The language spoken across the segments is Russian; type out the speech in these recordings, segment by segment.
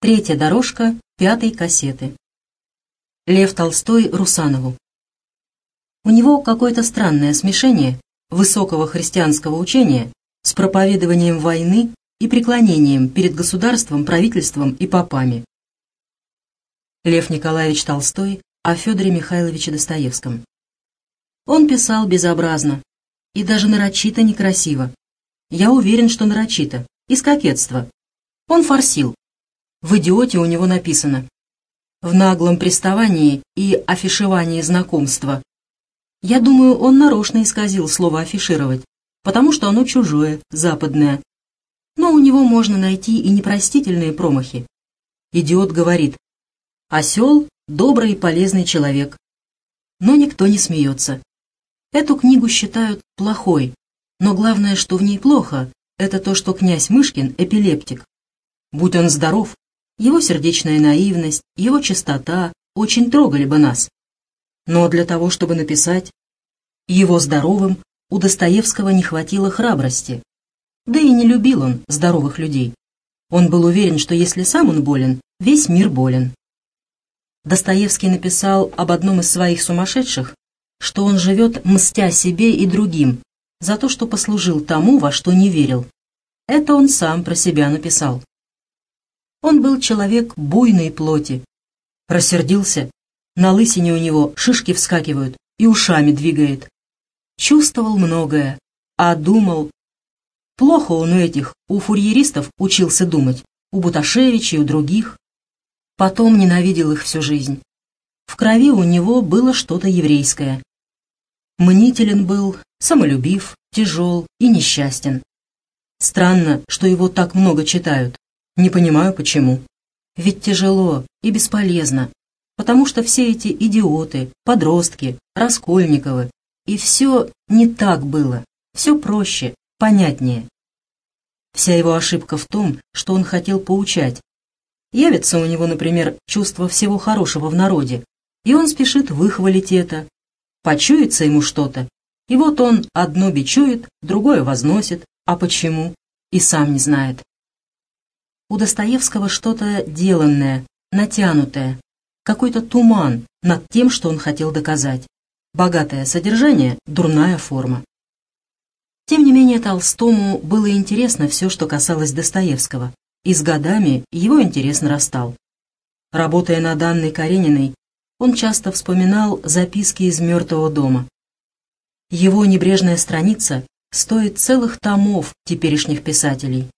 Третья дорожка пятой кассеты. Лев Толстой Русанову. У него какое-то странное смешение высокого христианского учения с проповедованием войны и преклонением перед государством, правительством и попами. Лев Николаевич Толстой о Федоре Михайловиче Достоевском. Он писал безобразно и даже нарочито некрасиво. Я уверен, что нарочито, из кокетства. Он форсил, в «Идиоте» у него написано «В наглом приставании и афишевании знакомства». Я думаю, он нарочно исказил слово «афишировать», потому что оно чужое, западное. Но у него можно найти и непростительные промахи. Идиот говорит «Осел – добрый и полезный человек». Но никто не смеется. Эту книгу считают плохой, но главное, что в ней плохо, это то, что князь Мышкин – эпилептик. Будь он здоров, его сердечная наивность, его чистота очень трогали бы нас. Но для того, чтобы написать его здоровым, у Достоевского не хватило храбрости. Да и не любил он здоровых людей. Он был уверен, что если сам он болен, весь мир болен. Достоевский написал об одном из своих сумасшедших, что он живет, мстя себе и другим, за то, что послужил тому, во что не верил. Это он сам про себя написал. Он был человек буйной плоти. Рассердился, на лысине у него шишки вскакивают и ушами двигает. Чувствовал многое, а думал... Плохо он у этих, у фурьеристов учился думать, у Буташевича и у других. Потом ненавидел их всю жизнь. В крови у него было что-то еврейское. Мнителен был, самолюбив, тяжел и несчастен. Странно, что его так много читают. Не понимаю, почему. Ведь тяжело и бесполезно, потому что все эти идиоты, подростки, Раскольниковы, и все не так было, все проще, понятнее. Вся его ошибка в том, что он хотел поучать. Явится у него, например, чувство всего хорошего в народе, и он спешит выхвалить это. Почуется ему что-то, и вот он одно бичует, другое возносит, а почему, и сам не знает. У Достоевского что-то деланное, натянутое, какой-то туман над тем, что он хотел доказать. Богатое содержание, дурная форма. Тем не менее, Толстому было интересно все, что касалось Достоевского, и с годами его интерес нарастал. Работая над Анной Карениной, он часто вспоминал записки из «Мертвого дома». Его небрежная страница стоит целых томов теперешних писателей.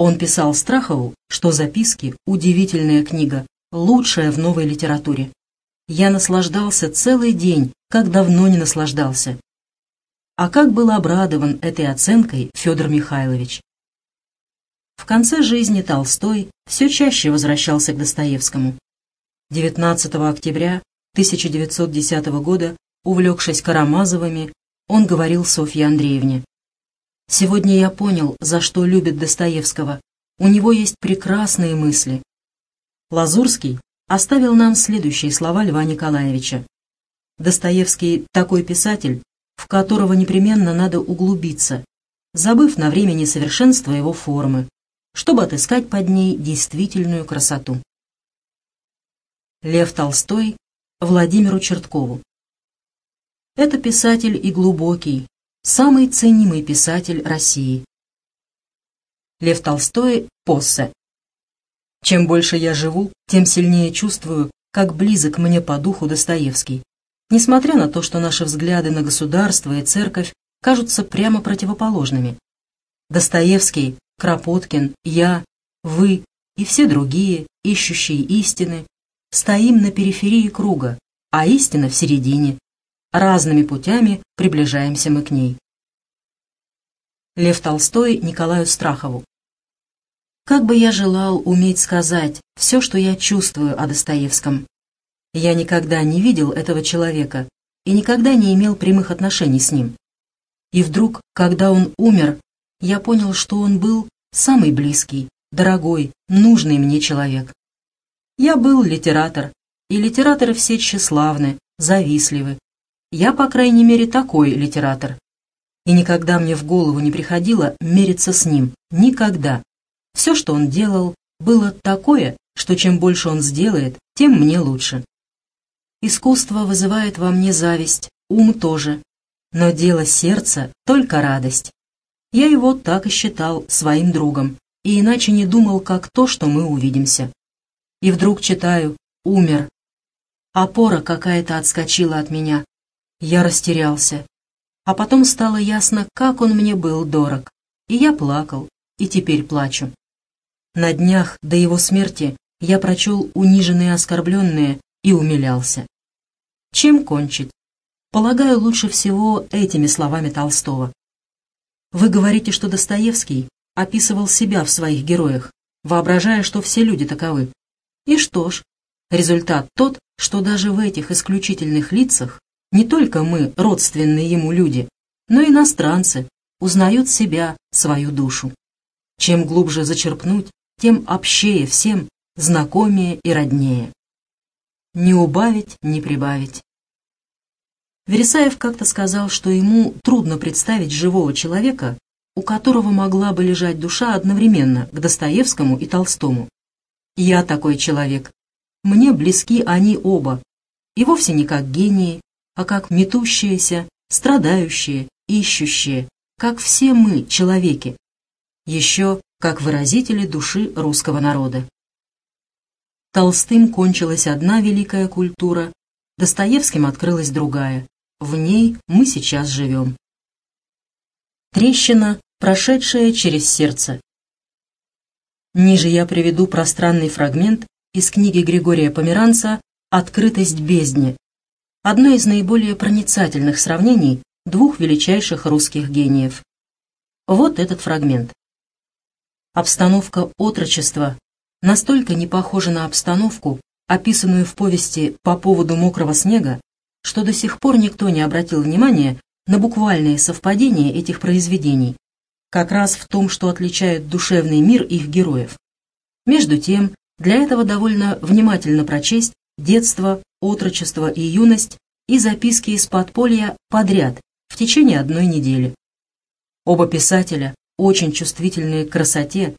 Он писал Страхову, что записки – удивительная книга, лучшая в новой литературе. Я наслаждался целый день, как давно не наслаждался. А как был обрадован этой оценкой Федор Михайлович. В конце жизни Толстой все чаще возвращался к Достоевскому. 19 октября 1910 года, увлекшись Карамазовыми, он говорил Софье Андреевне. Сегодня я понял, за что любит Достоевского. У него есть прекрасные мысли. Лазурский оставил нам следующие слова Льва Николаевича. Достоевский такой писатель, в которого непременно надо углубиться, забыв на время несовершенства его формы, чтобы отыскать под ней действительную красоту. Лев Толстой Владимиру Черткову Это писатель и глубокий, самый ценимый писатель России. Лев Толстой «Поссе». Чем больше я живу, тем сильнее чувствую, как близок мне по духу Достоевский. Несмотря на то, что наши взгляды на государство и церковь кажутся прямо противоположными. Достоевский, Кропоткин, я, вы и все другие, ищущие истины, стоим на периферии круга, а истина в середине, Разными путями приближаемся мы к ней. Лев Толстой Николаю Страхову. Как бы я желал уметь сказать все, что я чувствую о Достоевском. Я никогда не видел этого человека и никогда не имел прямых отношений с ним. И вдруг, когда он умер, я понял, что он был самый близкий, дорогой, нужный мне человек. Я был литератор, и литераторы все тщеславны, завистливы, я, по крайней мере, такой литератор. И никогда мне в голову не приходило мериться с ним. Никогда. Все, что он делал, было такое, что чем больше он сделает, тем мне лучше. Искусство вызывает во мне зависть, ум тоже, но дело сердца — только радость. Я его так и считал своим другом, и иначе не думал, как то, что мы увидимся. И вдруг читаю «Умер». Опора какая-то отскочила от меня. Я растерялся. А потом стало ясно, как он мне был дорог. И я плакал, и теперь плачу. На днях до его смерти я прочел униженные оскорбленные и умилялся. Чем кончить? Полагаю, лучше всего этими словами Толстого. Вы говорите, что Достоевский описывал себя в своих героях, воображая, что все люди таковы. И что ж, результат тот, что даже в этих исключительных лицах не только мы, родственные ему люди, но иностранцы, узнают себя, свою душу. Чем глубже зачерпнуть, тем общее всем, знакомее и роднее. Не убавить, не прибавить. Вересаев как-то сказал, что ему трудно представить живого человека, у которого могла бы лежать душа одновременно к Достоевскому и Толстому. Я такой человек. Мне близки они оба, и вовсе не как гении, а как метущиеся, страдающие, ищущие, как все мы, человеки. Еще как выразители души русского народа. Толстым кончилась одна великая культура, Достоевским открылась другая. В ней мы сейчас живем. Трещина, прошедшая через сердце. Ниже я приведу пространный фрагмент из книги Григория Померанца «Открытость бездни», одно из наиболее проницательных сравнений двух величайших русских гениев. Вот этот фрагмент. Обстановка отрочества настолько не похожа на обстановку, описанную в повести «По поводу мокрого снега», что до сих пор никто не обратил внимания на буквальные совпадения этих произведений, как раз в том, что отличает душевный мир их героев. Между тем, для этого довольно внимательно прочесть детство, отрочество и юность и записки из подполья подряд в течение одной недели. Оба писателя, очень чувствительные к красоте,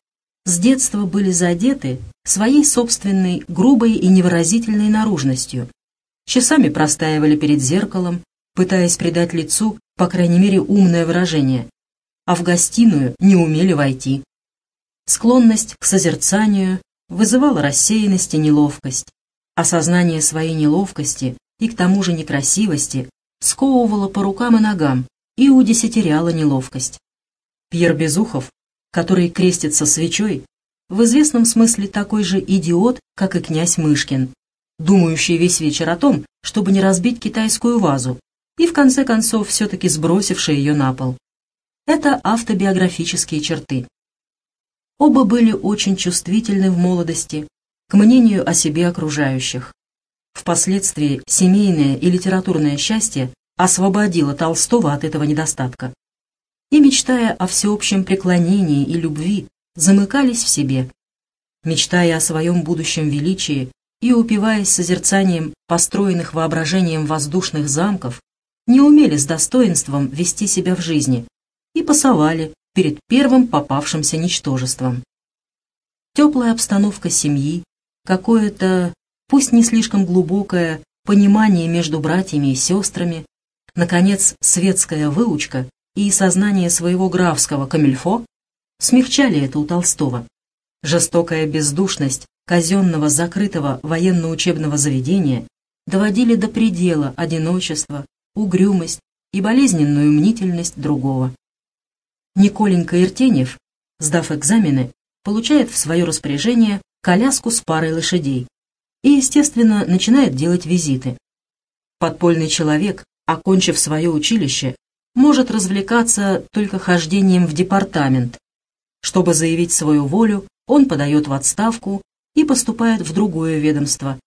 с детства были задеты своей собственной грубой и невыразительной наружностью, часами простаивали перед зеркалом, пытаясь придать лицу, по крайней мере, умное выражение, а в гостиную не умели войти. Склонность к созерцанию вызывала рассеянность и неловкость. Осознание своей неловкости и к тому же некрасивости сковывало по рукам и ногам и удесятеряло неловкость. Пьер Безухов, который крестится свечой, в известном смысле такой же идиот, как и князь Мышкин, думающий весь вечер о том, чтобы не разбить китайскую вазу, и в конце концов все-таки сбросивший ее на пол. Это автобиографические черты. Оба были очень чувствительны в молодости к мнению о себе окружающих. Впоследствии семейное и литературное счастье освободило Толстого от этого недостатка. И, мечтая о всеобщем преклонении и любви, замыкались в себе. Мечтая о своем будущем величии, и, упиваясь созерцанием построенных воображением воздушных замков, не умели с достоинством вести себя в жизни и пасовали перед первым попавшимся ничтожеством. Теплая обстановка семьи, какое-то, пусть не слишком глубокое, понимание между братьями и сестрами, наконец, светская выучка и сознание своего графского камильфо смягчали это у Толстого. Жестокая бездушность казенного закрытого военно-учебного заведения доводили до предела одиночество, угрюмость и болезненную мнительность другого. Николенька Иртеньев, сдав экзамены, получает в свое распоряжение коляску с парой лошадей и, естественно, начинает делать визиты. Подпольный человек, окончив свое училище, может развлекаться только хождением в департамент. Чтобы заявить свою волю, он подает в отставку и поступает в другое ведомство.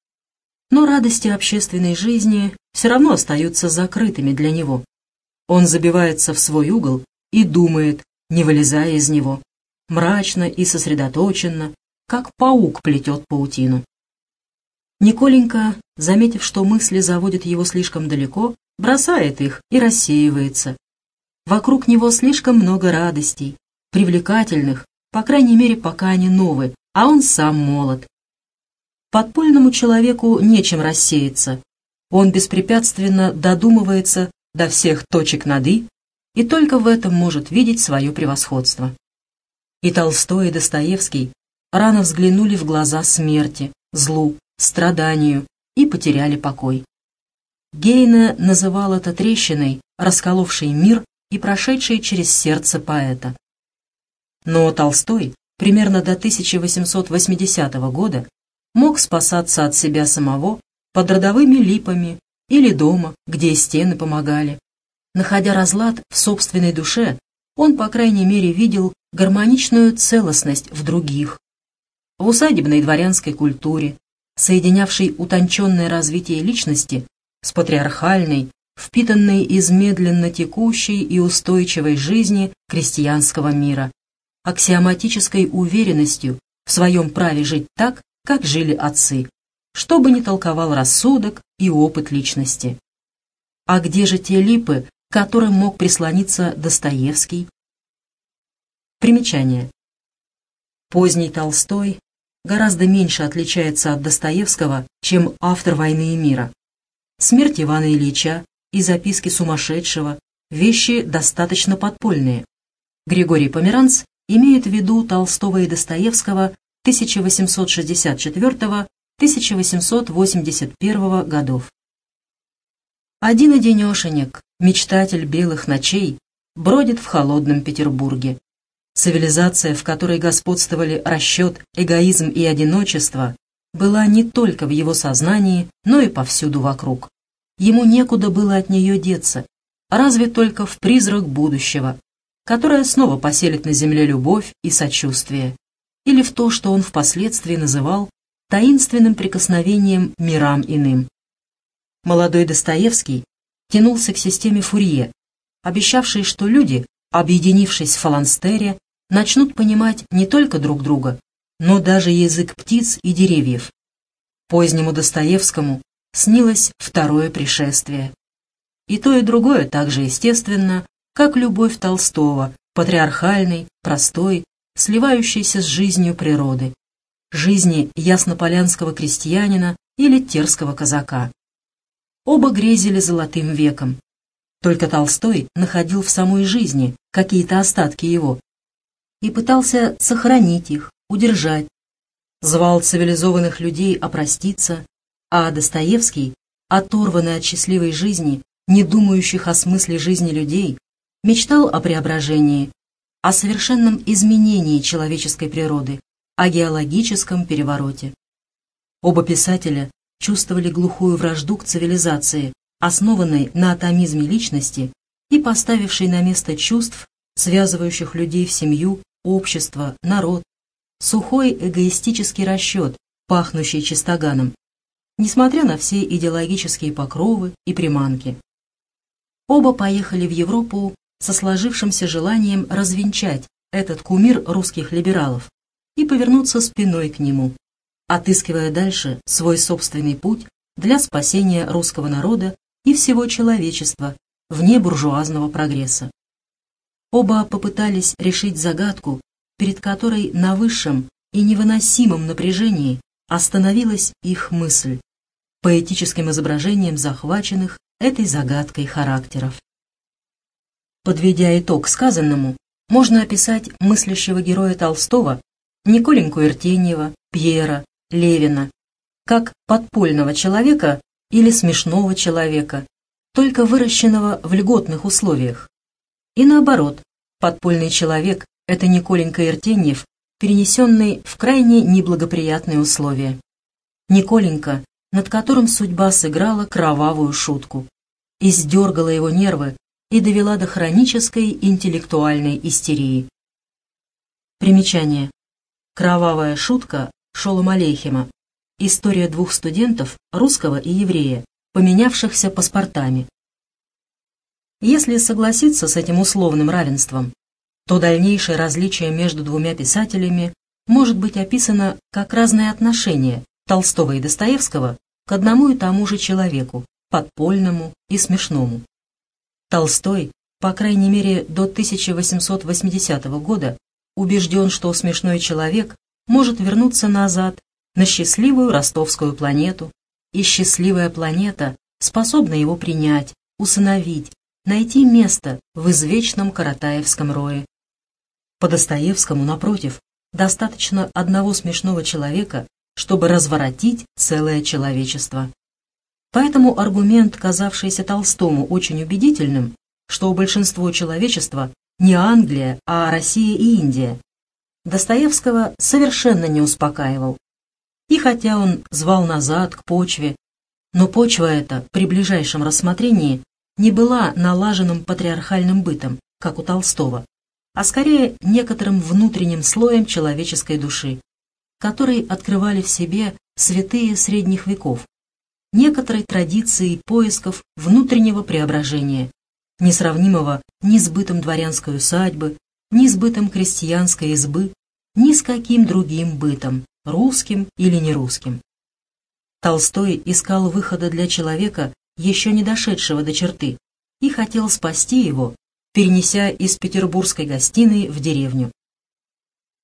Но радости общественной жизни все равно остаются закрытыми для него. Он забивается в свой угол и думает, не вылезая из него, мрачно и сосредоточенно, как паук плетет паутину. Николенька, заметив, что мысли заводят его слишком далеко, бросает их и рассеивается. Вокруг него слишком много радостей, привлекательных, по крайней мере, пока они новы, а он сам молод. Подпольному человеку нечем рассеяться. Он беспрепятственно додумывается до всех точек над «и», и только в этом может видеть свое превосходство. И Толстой, и Достоевский рано взглянули в глаза смерти, злу, страданию и потеряли покой. Гейне называл это трещиной, расколовшей мир и прошедшей через сердце поэта. Но Толстой примерно до 1880 года мог спасаться от себя самого под родовыми липами или дома, где стены помогали. Находя разлад в собственной душе, он, по крайней мере, видел гармоничную целостность в других. В усадебной дворянской культуре, соединявшей утонченное развитие личности с патриархальной, впитанной из медленно текущей и устойчивой жизни крестьянского мира, аксиоматической уверенностью в своем праве жить так, как жили отцы, что бы ни толковал рассудок и опыт личности. А где же те липы, к которым мог прислониться Достоевский? Примечание. Поздний Толстой гораздо меньше отличается от Достоевского, чем автор «Войны и мира». Смерть Ивана Ильича и записки сумасшедшего – вещи достаточно подпольные. Григорий Померанц имеет в виду Толстого и Достоевского 1864-1881 годов. Один одинешенек, мечтатель белых ночей, бродит в холодном Петербурге. Цивилизация, в которой господствовали расчет, эгоизм и одиночество, была не только в его сознании, но и повсюду вокруг. Ему некуда было от нее деться, разве только в призрак будущего, которое снова поселит на земле любовь и сочувствие, или в то, что он впоследствии называл таинственным прикосновением мирам иным. Молодой Достоевский тянулся к системе Фурье, обещавшей, что люди, объединившись в фаланстере, начнут понимать не только друг друга, но даже язык птиц и деревьев. Позднему Достоевскому снилось второе пришествие. И то, и другое так же естественно, как любовь Толстого, патриархальной, простой, сливающейся с жизнью природы, жизни яснополянского крестьянина или терского казака. Оба грезили золотым веком. Только Толстой находил в самой жизни какие-то остатки его и пытался сохранить их, удержать. Звал цивилизованных людей опроститься, а Достоевский, оторванный от счастливой жизни, не думающих о смысле жизни людей, мечтал о преображении, о совершенном изменении человеческой природы, о геологическом перевороте. Оба писателя чувствовали глухую вражду к цивилизации, основанной на атомизме личности и поставившей на место чувств, связывающих людей в семью, общество, народ, сухой эгоистический расчет, пахнущий чистоганом, несмотря на все идеологические покровы и приманки. Оба поехали в Европу со сложившимся желанием развенчать этот кумир русских либералов и повернуться спиной к нему, отыскивая дальше свой собственный путь для спасения русского народа и всего человечества вне буржуазного прогресса. Оба попытались решить загадку, перед которой на высшем и невыносимом напряжении остановилась их мысль, поэтическим изображением захваченных этой загадкой характеров. Подведя итог сказанному, можно описать мыслящего героя Толстого, Николеньку Иртеньева, Пьера, Левина, как подпольного человека или смешного человека, только выращенного в льготных условиях. И наоборот, подпольный человек – это Николенька Иртеньев, перенесенный в крайне неблагоприятные условия. Николенька, над которым судьба сыграла кровавую шутку, издергала его нервы и довела до хронической интеллектуальной истерии. Примечание. Кровавая шутка Шолом Алейхема. История двух студентов, русского и еврея, поменявшихся паспортами. Если согласиться с этим условным равенством, то дальнейшее различие между двумя писателями может быть описано как разное отношение Толстого и Достоевского к одному и тому же человеку, подпольному и смешному. Толстой, по крайней мере до 1880 года, убежден, что смешной человек может вернуться назад на счастливую ростовскую планету, и счастливая планета способна его принять, усыновить, найти место в извечном Каратаевском рое. По Достоевскому, напротив, достаточно одного смешного человека, чтобы разворотить целое человечество. Поэтому аргумент, казавшийся Толстому очень убедительным, что большинство человечества не Англия, а Россия и Индия, Достоевского совершенно не успокаивал. И хотя он звал назад, к почве, но почва эта при ближайшем рассмотрении не была налаженным патриархальным бытом, как у Толстого, а скорее некоторым внутренним слоем человеческой души, который открывали в себе святые средних веков, некоторой традиции поисков внутреннего преображения, несравнимого ни с бытом дворянской усадьбы, ни с бытом крестьянской избы, ни с каким другим бытом, русским или нерусским. Толстой искал выхода для человека, еще не дошедшего до черты, и хотел спасти его, перенеся из петербургской гостиной в деревню.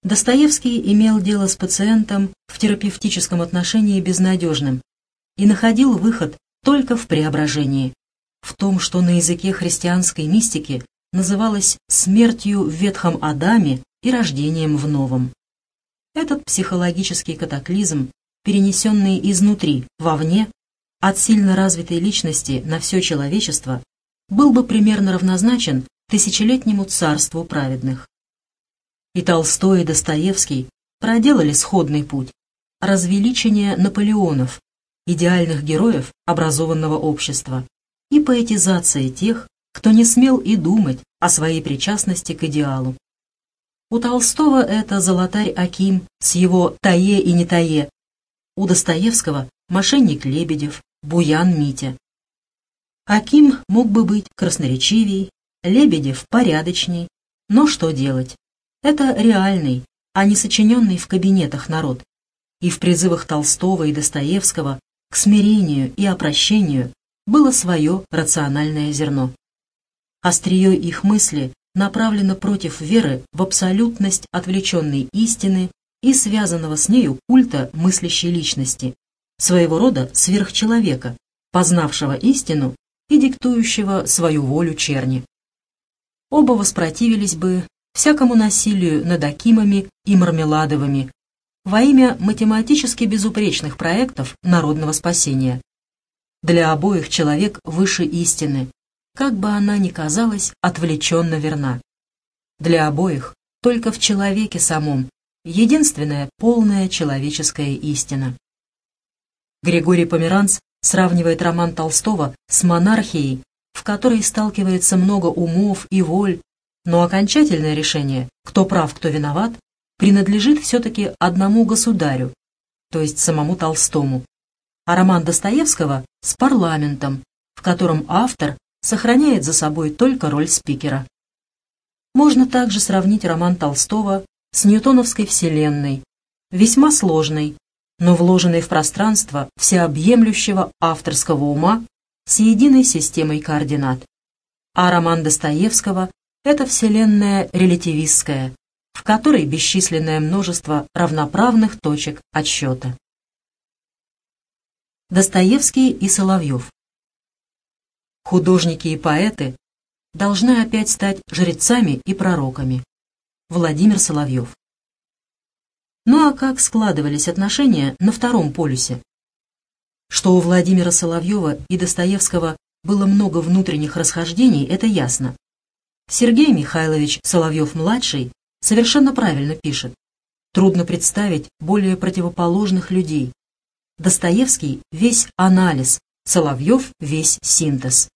Достоевский имел дело с пациентом в терапевтическом отношении безнадежным и находил выход только в преображении, в том, что на языке христианской мистики называлось смертью в ветхом Адаме и рождением в новом. Этот психологический катаклизм, перенесенный изнутри, вовне, от сильно развитой личности на все человечество, был бы примерно равнозначен тысячелетнему царству праведных. И Толстой, и Достоевский проделали сходный путь – развеличение Наполеонов, идеальных героев образованного общества, и поэтизация тех, кто не смел и думать о своей причастности к идеалу. У Толстого это золотарь Аким с его «тае и не тае», у Достоевского мошенник Лебедев, буян Митя. Аким мог бы быть красноречивей, Лебедев порядочней, но что делать? Это реальный, а не сочиненный в кабинетах народ. И в призывах Толстого и Достоевского к смирению и опрощению было свое рациональное зерно. Острие их мысли направлено против веры в абсолютность отвлеченной истины и связанного с нею культа мыслящей личности, своего рода сверхчеловека, познавшего истину и диктующего свою волю черни. Оба воспротивились бы всякому насилию над Акимами и Мармеладовыми во имя математически безупречных проектов народного спасения. Для обоих человек выше истины, как бы она ни казалась отвлеченно верна. Для обоих только в человеке самом единственная полная человеческая истина. Григорий Померанц сравнивает роман Толстого с монархией, в которой сталкивается много умов и воль, но окончательное решение, кто прав, кто виноват, принадлежит все-таки одному государю, то есть самому Толстому, а роман Достоевского с парламентом, в котором автор сохраняет за собой только роль спикера. Можно также сравнить роман Толстого с ньютоновской вселенной, весьма сложной, но вложенной в пространство всеобъемлющего авторского ума с единой системой координат. А роман Достоевского — это вселенная релятивистская, в которой бесчисленное множество равноправных точек отсчета. Достоевский и Соловьев Художники и поэты должны опять стать жрецами и пророками. Владимир Соловьев. Ну а как складывались отношения на втором полюсе? Что у Владимира Соловьева и Достоевского было много внутренних расхождений, это ясно. Сергей Михайлович Соловьев-младший совершенно правильно пишет. Трудно представить более противоположных людей. Достоевский — весь анализ, Соловьев — весь синтез.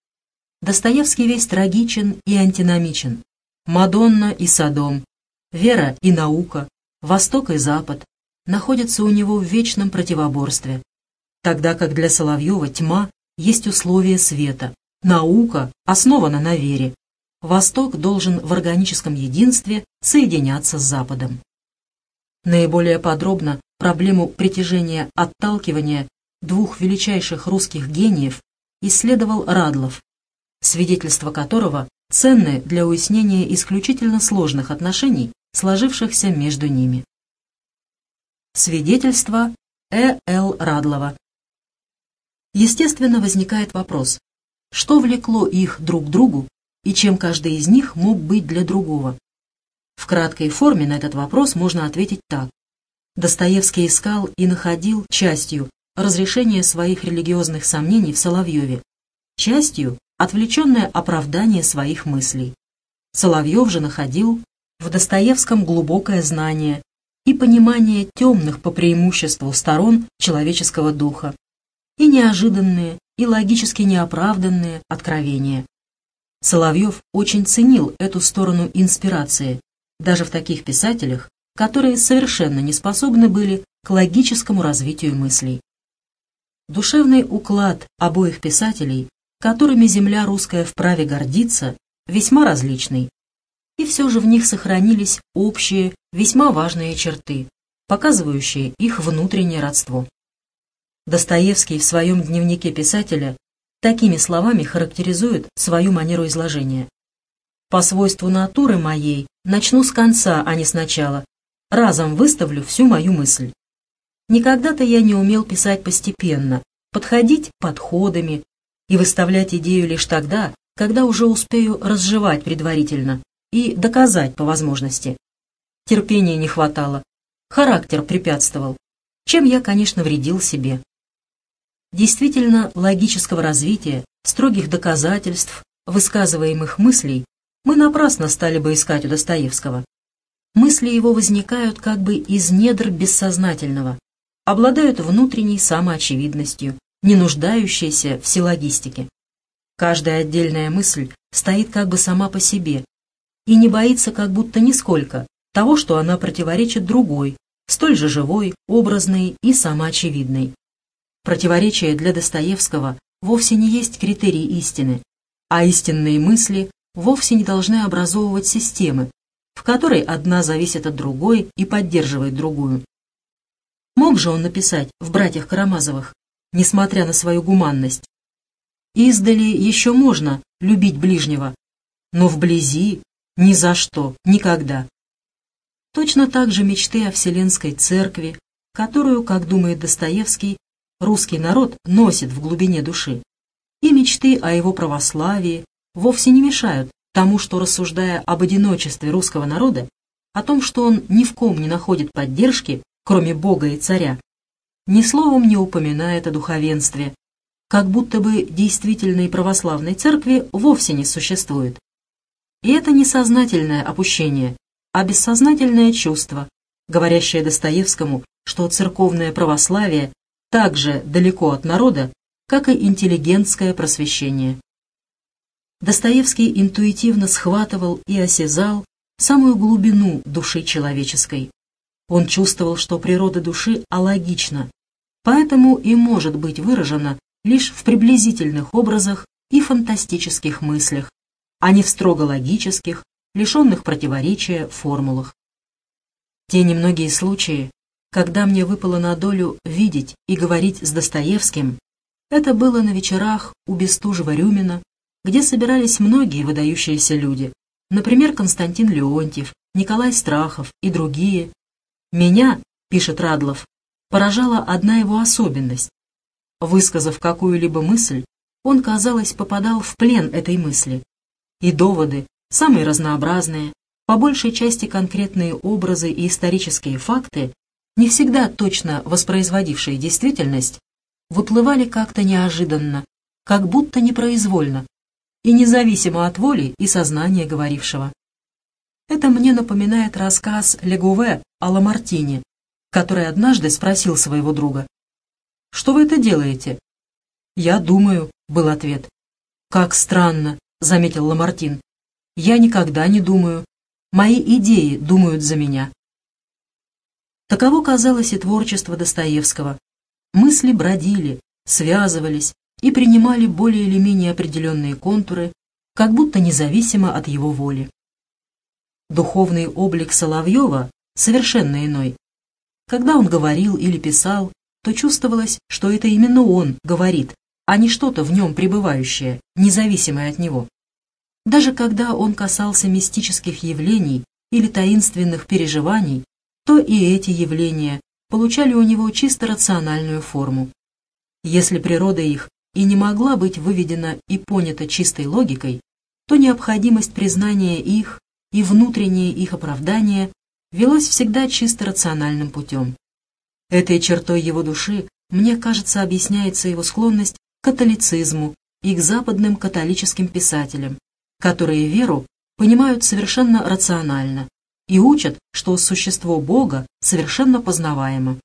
Достоевский весь трагичен и антиномичен. Мадонна и Содом, вера и наука, Восток и Запад находятся у него в вечном противоборстве, тогда как для Соловьева тьма есть условие света, наука основана на вере. Восток должен в органическом единстве соединяться с Западом. Наиболее подробно проблему притяжения-отталкивания двух величайших русских гениев исследовал Радлов, свидетельства которого ценны для уяснения исключительно сложных отношений, сложившихся между ними. Свидетельство Э. Л. Радлова. Естественно, возникает вопрос, что влекло их друг к другу и чем каждый из них мог быть для другого? В краткой форме на этот вопрос можно ответить так. Достоевский искал и находил частью разрешение своих религиозных сомнений в Соловьеве, частью отвлеченное оправдание своих мыслей. Соловьев же находил в Достоевском глубокое знание и понимание темных по преимуществу сторон человеческого духа, и неожиданные, и логически неоправданные откровения. Соловьев очень ценил эту сторону инспирации, даже в таких писателях, которые совершенно не способны были к логическому развитию мыслей. Душевный уклад обоих писателей, которыми земля русская вправе гордиться, весьма различный, и все же в них сохранились общие, весьма важные черты, показывающие их внутреннее родство. Достоевский в своем дневнике писателя такими словами характеризует свою манеру изложения. «По свойству натуры моей начну с конца, а не сначала. Разом выставлю всю мою мысль. Никогда-то я не умел писать постепенно, подходить подходами и выставлять идею лишь тогда, когда уже успею разжевать предварительно, и доказать по возможности. Терпения не хватало, характер препятствовал, чем я, конечно, вредил себе. Действительно, логического развития, строгих доказательств, высказываемых мыслей мы напрасно стали бы искать у Достоевского. Мысли его возникают как бы из недр бессознательного, обладают внутренней самоочевидностью, не нуждающейся в силлогистике. Каждая отдельная мысль стоит как бы сама по себе, и не боится как будто нисколько того, что она противоречит другой, столь же живой, образной и самоочевидной. Противоречие для Достоевского вовсе не есть критерий истины, а истинные мысли вовсе не должны образовывать системы, в которой одна зависит от другой и поддерживает другую. Мог же он написать в «Братьях Карамазовых», несмотря на свою гуманность? Издали еще можно любить ближнего, но вблизи ни за что, никогда. Точно так же мечты о Вселенской Церкви, которую, как думает Достоевский, русский народ носит в глубине души, и мечты о его православии вовсе не мешают тому, что, рассуждая об одиночестве русского народа, о том, что он ни в ком не находит поддержки, кроме Бога и царя, ни словом не упоминает о духовенстве, как будто бы действительной православной церкви вовсе не существует. И это не сознательное опущение, а бессознательное чувство, говорящее Достоевскому, что церковное православие так же далеко от народа, как и интеллигентское просвещение. Достоевский интуитивно схватывал и осязал самую глубину души человеческой. Он чувствовал, что природа души алогична, поэтому и может быть выражена лишь в приблизительных образах и фантастических мыслях, а не в строго логических, лишенных противоречия формулах. Те немногие случаи, когда мне выпало на долю видеть и говорить с Достоевским, это было на вечерах у Бестужева-Рюмина, где собирались многие выдающиеся люди, например, Константин Леонтьев, Николай Страхов и другие. Меня, пишет Радлов, поражала одна его особенность. Высказав какую-либо мысль, он, казалось, попадал в плен этой мысли, и доводы, самые разнообразные, по большей части конкретные образы и исторические факты, не всегда точно воспроизводившие действительность, выплывали как-то неожиданно, как будто непроизвольно, и независимо от воли и сознания говорившего. Это мне напоминает рассказ Легуве о Ламартине, который однажды спросил своего друга, «Что вы это делаете?» «Я думаю», — был ответ. «Как странно, заметил Ламартин. «Я никогда не думаю. Мои идеи думают за меня». Таково казалось и творчество Достоевского. Мысли бродили, связывались и принимали более или менее определенные контуры, как будто независимо от его воли. Духовный облик Соловьева совершенно иной. Когда он говорил или писал, то чувствовалось, что это именно он говорит, а не что-то в нем пребывающее, независимое от него. Даже когда он касался мистических явлений или таинственных переживаний, то и эти явления получали у него чисто рациональную форму. Если природа их и не могла быть выведена и понята чистой логикой, то необходимость признания их и внутреннее их оправдание велось всегда чисто рациональным путем. Этой чертой его души, мне кажется, объясняется его склонность к католицизму и к западным католическим писателям, которые веру понимают совершенно рационально и учат, что существо Бога совершенно познаваемо.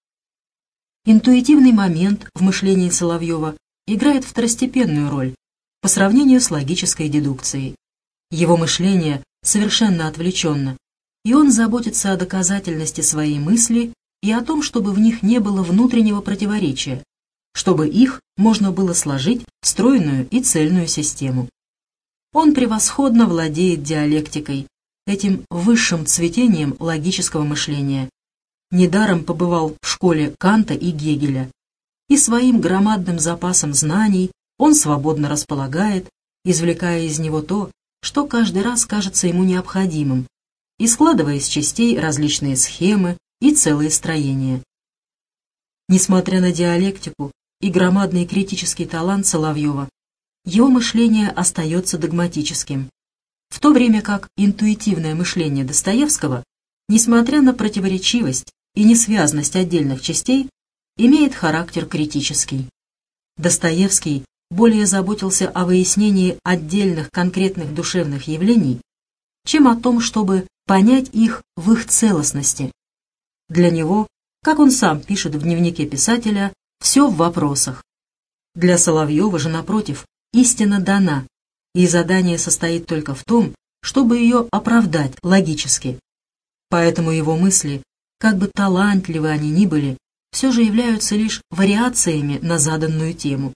Интуитивный момент в мышлении Соловьева играет второстепенную роль по сравнению с логической дедукцией. Его мышление совершенно отвлеченно, и он заботится о доказательности своей мысли и о том, чтобы в них не было внутреннего противоречия, чтобы их можно было сложить в стройную и цельную систему. Он превосходно владеет диалектикой, этим высшим цветением логического мышления. Недаром побывал в школе Канта и Гегеля, и своим громадным запасом знаний он свободно располагает, извлекая из него то, что каждый раз кажется ему необходимым, и складывая из частей различные схемы и целые строения. Несмотря на диалектику и громадный критический талант Соловьева, его мышление остается догматическим, в то время как интуитивное мышление Достоевского, несмотря на противоречивость и несвязность отдельных частей, имеет характер критический. Достоевский более заботился о выяснении отдельных конкретных душевных явлений, чем о том, чтобы понять их в их целостности. Для него, как он сам пишет в дневнике писателя, все в вопросах. Для Соловьева же, напротив, истина дана, и задание состоит только в том, чтобы ее оправдать логически. Поэтому его мысли, как бы талантливы они ни были, все же являются лишь вариациями на заданную тему,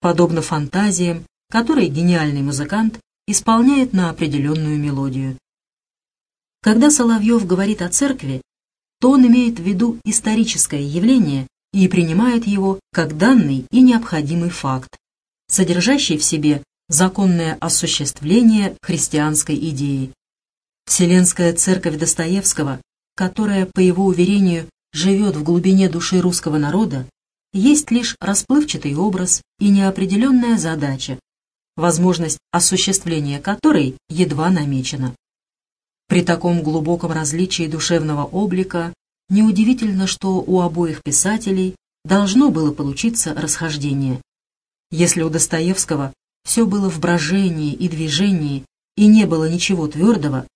подобно фантазиям, которые гениальный музыкант исполняет на определенную мелодию. Когда Соловьев говорит о церкви, то он имеет в виду историческое явление и принимает его как данный и необходимый факт, содержащий в себе законное осуществление христианской идеи. Вселенская церковь Достоевского, которая, по его уверению, живет в глубине души русского народа, есть лишь расплывчатый образ и неопределенная задача, возможность осуществления которой едва намечена. При таком глубоком различии душевного облика неудивительно, что у обоих писателей должно было получиться расхождение. Если у Достоевского все было в брожении и движении, и не было ничего твердого,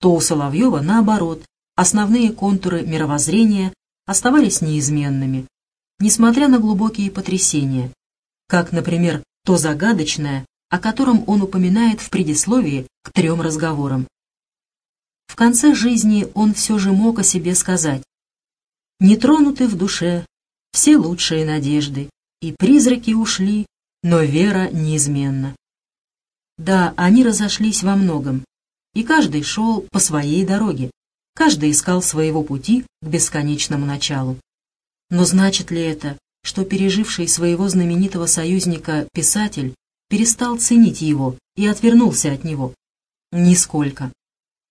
то у Соловьева, наоборот, основные контуры мировоззрения оставались неизменными, несмотря на глубокие потрясения, как, например, то загадочное, о котором он упоминает в предисловии к трем разговорам. В конце жизни он все же мог о себе сказать «Не тронуты в душе все лучшие надежды, и призраки ушли, но вера неизменна. Да, они разошлись во многом, и каждый шел по своей дороге, каждый искал своего пути к бесконечному началу. Но значит ли это, что переживший своего знаменитого союзника писатель перестал ценить его и отвернулся от него? Нисколько.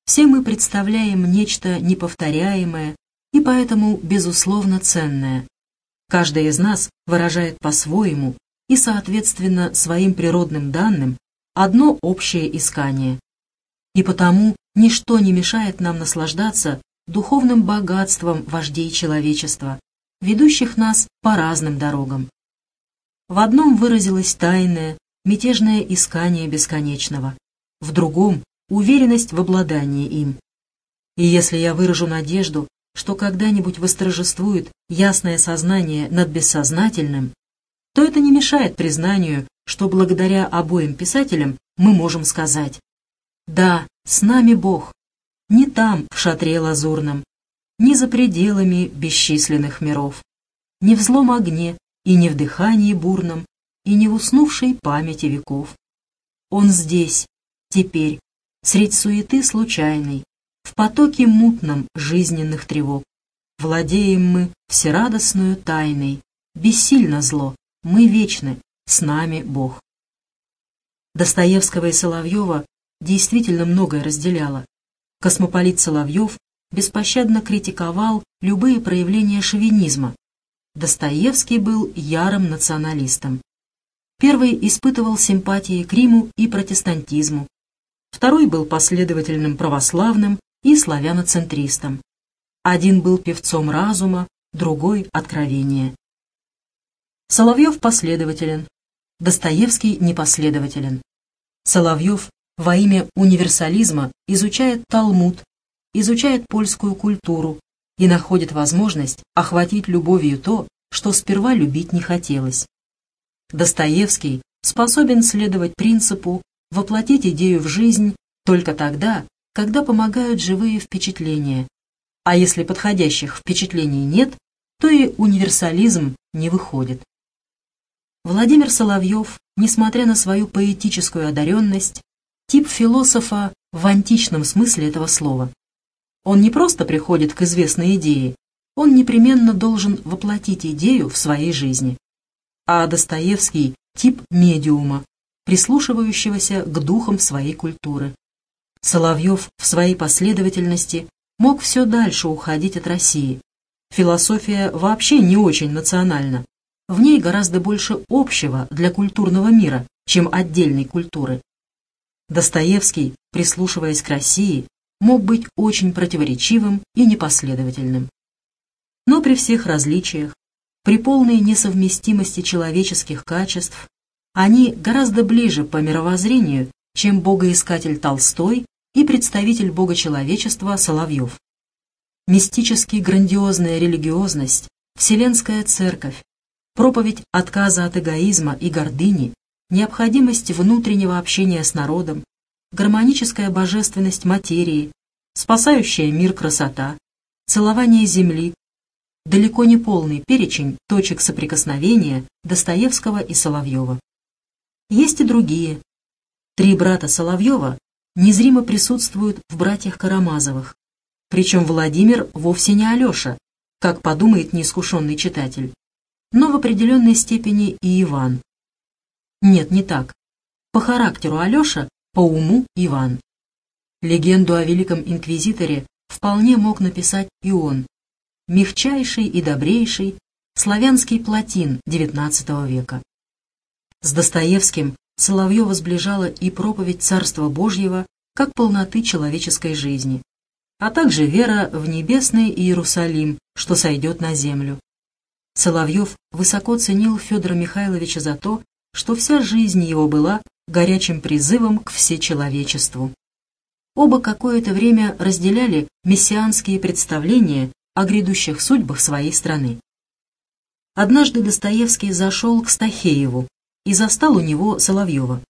Все мы представляем нечто неповторяемое и поэтому безусловно ценное. Каждый из нас выражает по-своему и, соответственно, своим природным данным одно общее искание. И потому ничто не мешает нам наслаждаться духовным богатством вождей человечества, ведущих нас по разным дорогам. В одном выразилось тайное, мятежное искание бесконечного, в другом — уверенность в обладании им. И если я выражу надежду, что когда-нибудь восторжествует ясное сознание над бессознательным, то это не мешает признанию, что благодаря обоим писателям мы можем сказать «Да, с нами Бог, не там, в шатре лазурном, не за пределами бесчисленных миров, не в злом огне и не в дыхании бурном, и не в уснувшей памяти веков. Он здесь, теперь, средь суеты случайной, в потоке мутном жизненных тревог. Владеем мы всерадостную тайной, бессильно зло, мы вечны, с нами Бог. Достоевского и Соловьева действительно многое разделяло. Космополит Соловьев беспощадно критиковал любые проявления шовинизма. Достоевский был ярым националистом. Первый испытывал симпатии к Риму и протестантизму. Второй был последовательным православным и славяноцентристом. Один был певцом разума, другой — откровения. Соловьев последователен, Достоевский непоследователен. Соловьев во имя универсализма изучает Талмуд, изучает польскую культуру и находит возможность охватить любовью то, что сперва любить не хотелось. Достоевский способен следовать принципу воплотить идею в жизнь только тогда, когда помогают живые впечатления, а если подходящих впечатлений нет, то и универсализм не выходит. Владимир Соловьев, несмотря на свою поэтическую одаренность, тип философа в античном смысле этого слова. Он не просто приходит к известной идее, он непременно должен воплотить идею в своей жизни. А Достоевский – тип медиума, прислушивающегося к духам своей культуры. Соловьев в своей последовательности мог все дальше уходить от России. Философия вообще не очень национальна. В ней гораздо больше общего для культурного мира, чем отдельной культуры. Достоевский, прислушиваясь к России, мог быть очень противоречивым и непоследовательным. Но при всех различиях, при полной несовместимости человеческих качеств, они гораздо ближе по мировоззрению, чем богоискатель Толстой и представитель богочеловечества Соловьев. Мистически грандиозная религиозность, Вселенская Церковь, проповедь отказа от эгоизма и гордыни, необходимость внутреннего общения с народом, гармоническая божественность материи, спасающая мир красота, целование земли, далеко не полный перечень точек соприкосновения Достоевского и Соловьева. Есть и другие. Три брата Соловьева незримо присутствуют в братьях Карамазовых. Причем Владимир вовсе не Алеша, как подумает неискушенный читатель, но в определенной степени и Иван. Нет, не так. По характеру Алеша, по уму Иван. Легенду о великом инквизиторе вполне мог написать и он, мягчайший и добрейший славянский плотин XIX века. С Достоевским Соловьева сближала и проповедь Царства Божьего как полноты человеческой жизни, а также вера в небесный Иерусалим, что сойдет на землю. Соловьев высоко ценил Федора Михайловича за то, что вся жизнь его была горячим призывом к всечеловечеству. Оба какое-то время разделяли мессианские представления о грядущих судьбах своей страны. Однажды Достоевский зашел к Стахееву, и застал у него Соловьева.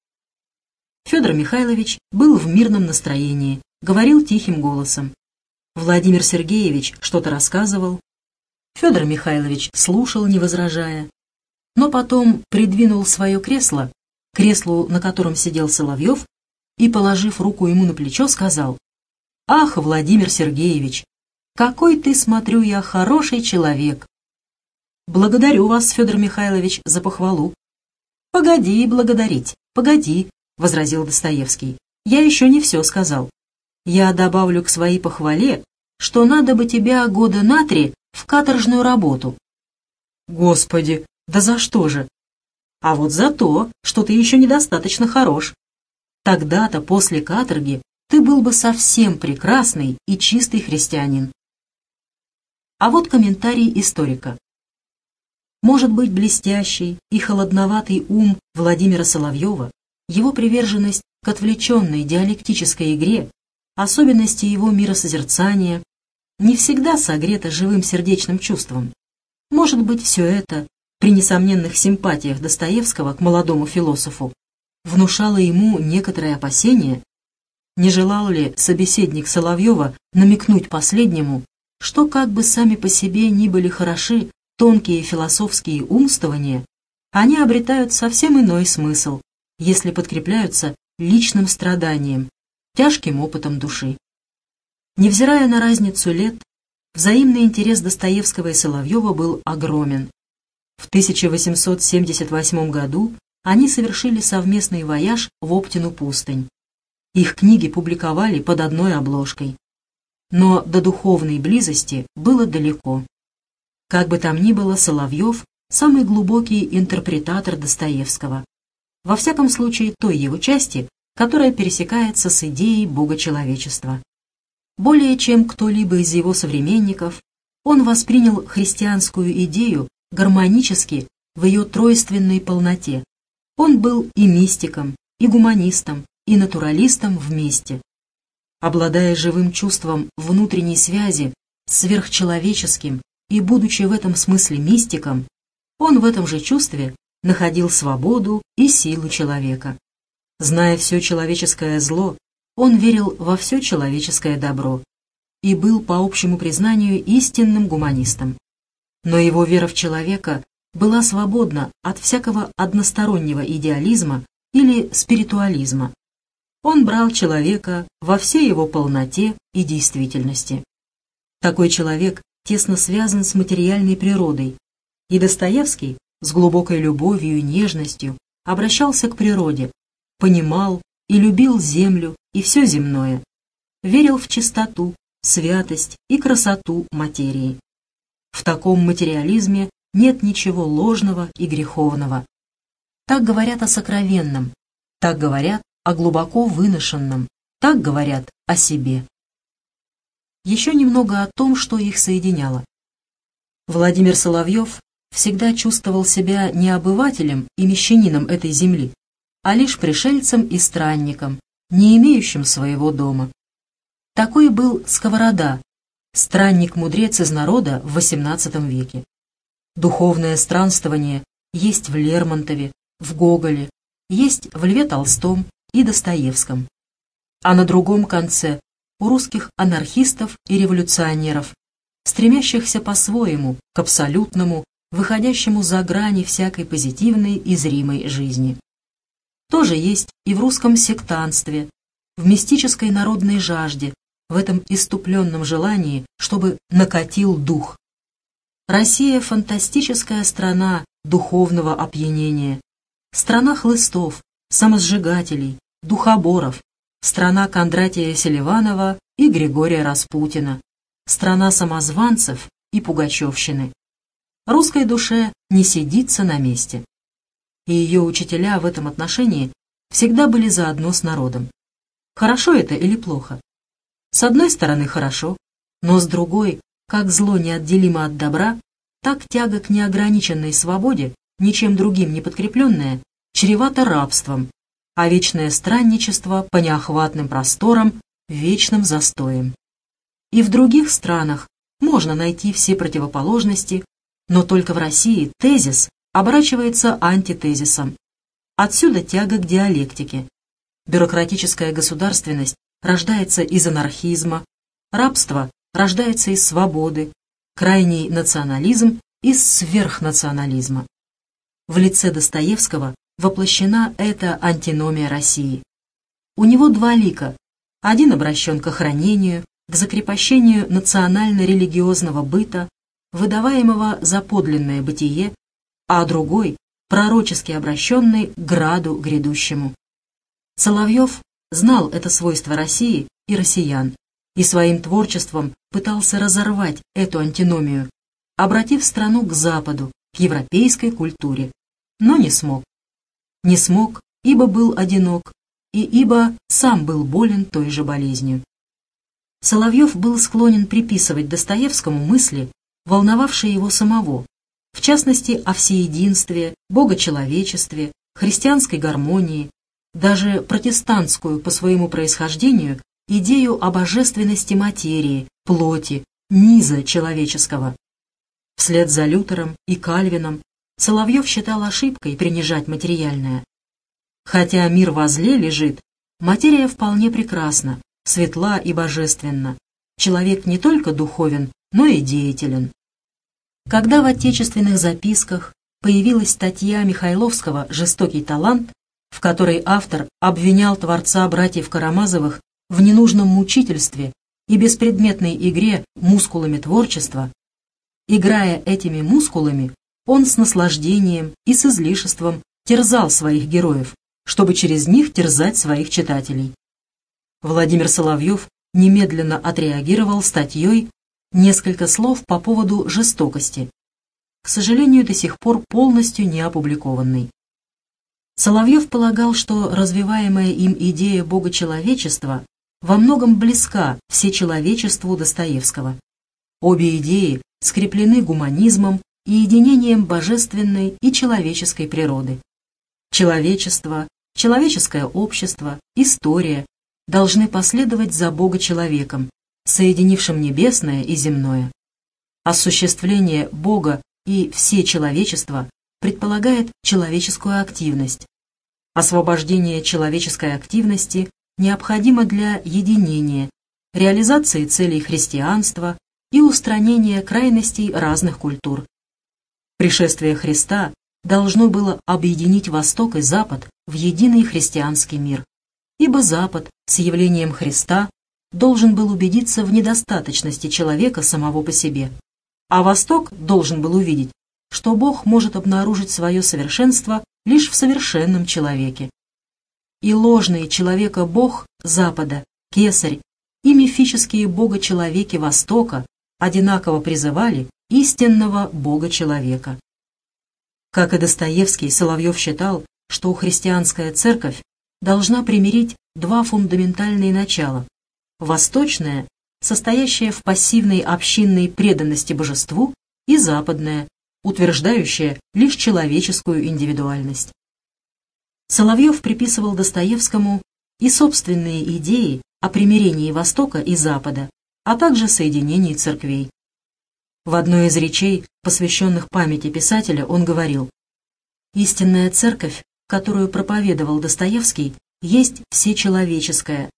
Федор Михайлович был в мирном настроении, говорил тихим голосом. Владимир Сергеевич что-то рассказывал. Федор Михайлович слушал, не возражая. Но потом придвинул свое кресло, креслу, на котором сидел Соловьев, и, положив руку ему на плечо, сказал, «Ах, Владимир Сергеевич, какой ты, смотрю я, хороший человек!» «Благодарю вас, Федор Михайлович, за похвалу. «Погоди благодарить, погоди», — возразил Достоевский. «Я еще не все сказал. Я добавлю к своей похвале, что надо бы тебя года на три в каторжную работу». «Господи, да за что же?» «А вот за то, что ты еще недостаточно хорош. Тогда-то после каторги ты был бы совсем прекрасный и чистый христианин». А вот комментарий историка может быть блестящий и холодноватый ум Владимира Соловьева, его приверженность к отвлеченной диалектической игре, особенности его миросозерцания, не всегда согрето живым сердечным чувством. Может быть, все это, при несомненных симпатиях Достоевского к молодому философу, внушало ему некоторое опасение, не желал ли собеседник Соловьева намекнуть последнему, что как бы сами по себе ни были хороши тонкие философские умствования, они обретают совсем иной смысл, если подкрепляются личным страданием, тяжким опытом души. Невзирая на разницу лет, взаимный интерес Достоевского и Соловьева был огромен. В 1878 году они совершили совместный вояж в Оптину пустынь. Их книги публиковали под одной обложкой. но до духовной близости было далеко. Как бы там ни было, Соловьев – самый глубокий интерпретатор Достоевского. Во всяком случае, той его части, которая пересекается с идеей богочеловечества. Более чем кто-либо из его современников, он воспринял христианскую идею гармонически в ее тройственной полноте. Он был и мистиком, и гуманистом, и натуралистом вместе. Обладая живым чувством внутренней связи с сверхчеловеческим и будучи в этом смысле мистиком, он в этом же чувстве находил свободу и силу человека. Зная все человеческое зло, он верил во все человеческое добро и был, по общему признанию, истинным гуманистом. Но его вера в человека была свободна от всякого одностороннего идеализма или спиритуализма. Он брал человека во всей его полноте и действительности. Такой человек тесно связан с материальной природой, и Достоевский с глубокой любовью и нежностью обращался к природе, понимал и любил землю и все земное, верил в чистоту, святость и красоту материи. В таком материализме нет ничего ложного и греховного. Так говорят о сокровенном, так говорят о глубоко выношенном, так говорят о себе. Еще немного о том, что их соединяло. Владимир Соловьев всегда чувствовал себя не обывателем и мещанином этой земли, а лишь пришельцем и странником, не имеющим своего дома. Такой был Сковорода, странник-мудрец из народа в XVIII веке. Духовное странствование есть в Лермонтове, в Гоголе, есть в Льве Толстом и Достоевском. А на другом конце у русских анархистов и революционеров, стремящихся по-своему к абсолютному, выходящему за грани всякой позитивной и зримой жизни. Тоже есть и в русском сектанстве, в мистической народной жажде, в этом иступленном желании, чтобы накатил дух, Россия — фантастическая страна духовного опьянения, страна хлыстов, самосжигателей, духоборов, страна Кондратия Селиванова и Григория Распутина, страна самозванцев и пугачевщины. Русской душе не сидится на месте. И ее учителя в этом отношении всегда были заодно с народом. Хорошо это или плохо? С одной стороны хорошо, но с другой как зло неотделимо от добра, так тяга к неограниченной свободе, ничем другим не подкрепленная, чревато рабством, а вечное странничество по неохватным просторам, вечным застоем. И в других странах можно найти все противоположности, но только в России тезис оборачивается антитезисом. Отсюда тяга к диалектике. Бюрократическая государственность рождается из анархизма, рабство рождается из свободы, крайний национализм из сверхнационализма. В лице Достоевского воплощена эта антиномия России. У него два лика. Один обращен к охранению, к закрепощению национально-религиозного быта, выдаваемого за подлинное бытие, а другой – пророчески обращенный к граду грядущему. Соловьев знал это свойство России и россиян и своим творчеством пытался разорвать эту антиномию, обратив страну к Западу, к европейской культуре, но не смог. Не смог, ибо был одинок, и ибо сам был болен той же болезнью. Соловьев был склонен приписывать Достоевскому мысли, волновавшие его самого, в частности о всеединстве, богочеловечестве, христианской гармонии, даже протестантскую по своему происхождению идею о божественности материи, плоти, низа человеческого. Вслед за Лютером и Кальвином Соловьев считал ошибкой принижать материальное. Хотя мир возле лежит, материя вполне прекрасна, светла и божественна. Человек не только духовен, но и деятелен. Когда в отечественных записках появилась статья Михайловского «Жестокий талант», в которой автор обвинял творца братьев Карамазовых в ненужном мучительстве и беспредметной игре мускулами творчества, играя этими мускулами, он с наслаждением и с излишеством терзал своих героев, чтобы через них терзать своих читателей. Владимир Соловьев немедленно отреагировал статьей «Несколько слов по поводу жестокости», к сожалению, до сих пор полностью не опубликованный. Соловьев полагал, что развиваемая им идея богочеловечества во многом близка всечеловечеству Достоевского. Обе идеи скреплены гуманизмом и единением божественной и человеческой природы. Человечество, человеческое общество, история должны последовать за Бога-человеком, соединившим небесное и земное. Осуществление Бога и все человечество предполагает человеческую активность. Освобождение человеческой активности необходимо для единения, реализации целей христианства и устранения крайностей разных культур. Пришествие Христа должно было объединить Восток и Запад в единый христианский мир, ибо Запад с явлением Христа должен был убедиться в недостаточности человека самого по себе, а Восток должен был увидеть, что Бог может обнаружить свое совершенство лишь в совершенном человеке. И ложный человека-бог Запада, Кесарь, и мифические бога-человеки Востока одинаково призывали истинного бога-человека. Как и Достоевский, Соловьев считал, что христианская церковь должна примирить два фундаментальные начала. Восточное, состоящее в пассивной общинной преданности божеству, и западное, утверждающее лишь человеческую индивидуальность. Соловьев приписывал Достоевскому и собственные идеи о примирении Востока и Запада, а также соединении церквей. В одной из речей, посвященных памяти писателя, он говорил «Истинная церковь, которую проповедовал Достоевский, есть всечеловеческая,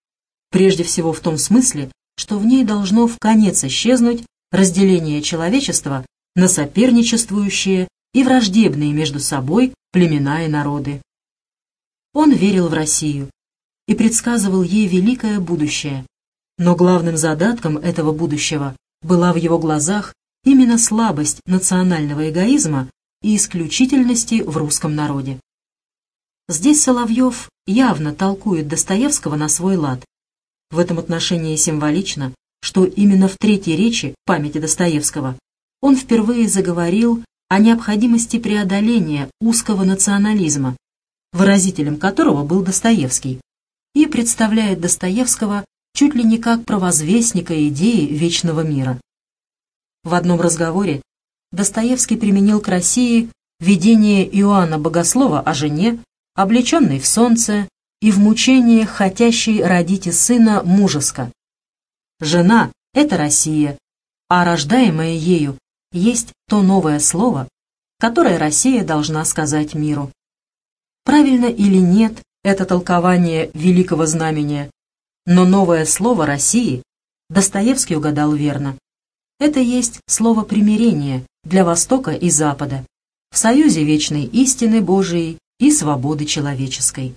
прежде всего в том смысле, что в ней должно в конец исчезнуть разделение человечества на соперничествующие и враждебные между собой племена и народы. Он верил в Россию и предсказывал ей великое будущее, но главным задатком этого будущего была в его глазах именно слабость национального эгоизма и исключительности в русском народе. Здесь Соловьев явно толкует Достоевского на свой лад. В этом отношении символично, что именно в третьей речи памяти Достоевского он впервые заговорил о необходимости преодоления узкого национализма, выразителем которого был Достоевский, и представляет Достоевского чуть ли не как провозвестника идеи вечного мира. В одном разговоре Достоевский применил к России видение Иоанна Богослова о жене, облеченной в солнце и в мучениях хотящей родить из сына мужеско. Жена — это Россия, а рождаемая ею есть то новое слово, которое Россия должна сказать миру. Правильно или нет это толкование великого знамения, но новое слово России Достоевский угадал верно. Это есть слово примирения для Востока и Запада, в союзе вечной истины Божией и свободы человеческой.